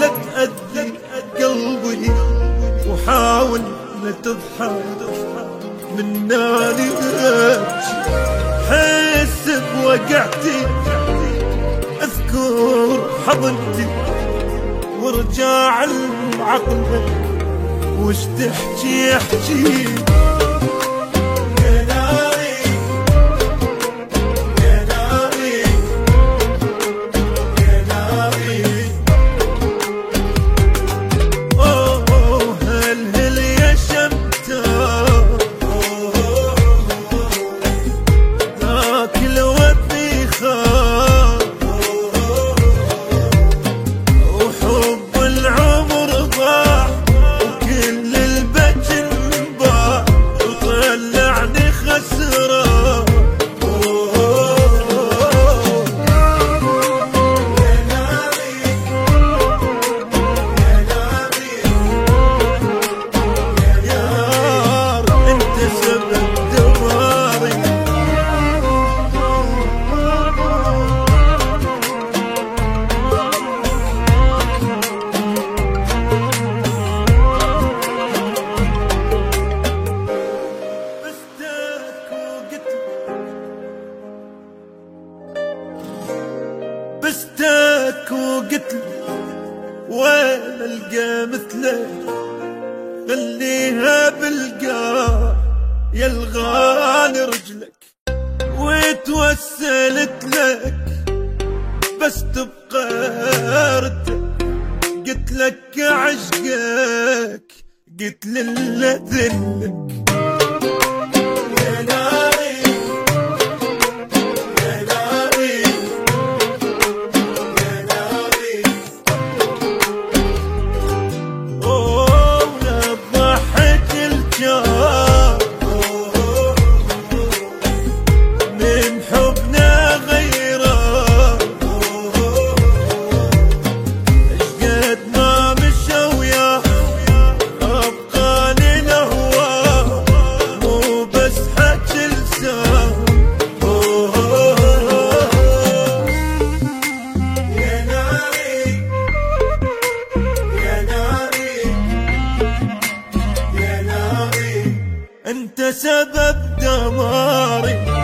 لا تأذي قلبي وحاول لا تضحك من ناري حس بوقعتي أذكر حضنتي وارجع لعقلك وش تحكي احكي. بستك وقتل وين ألقى مثلك خليها بالقاع يا الغالي رجلك. وتوسلت لك بس تبقى ردك. قلت لك عشقك قلت لله أنت سبب دماري.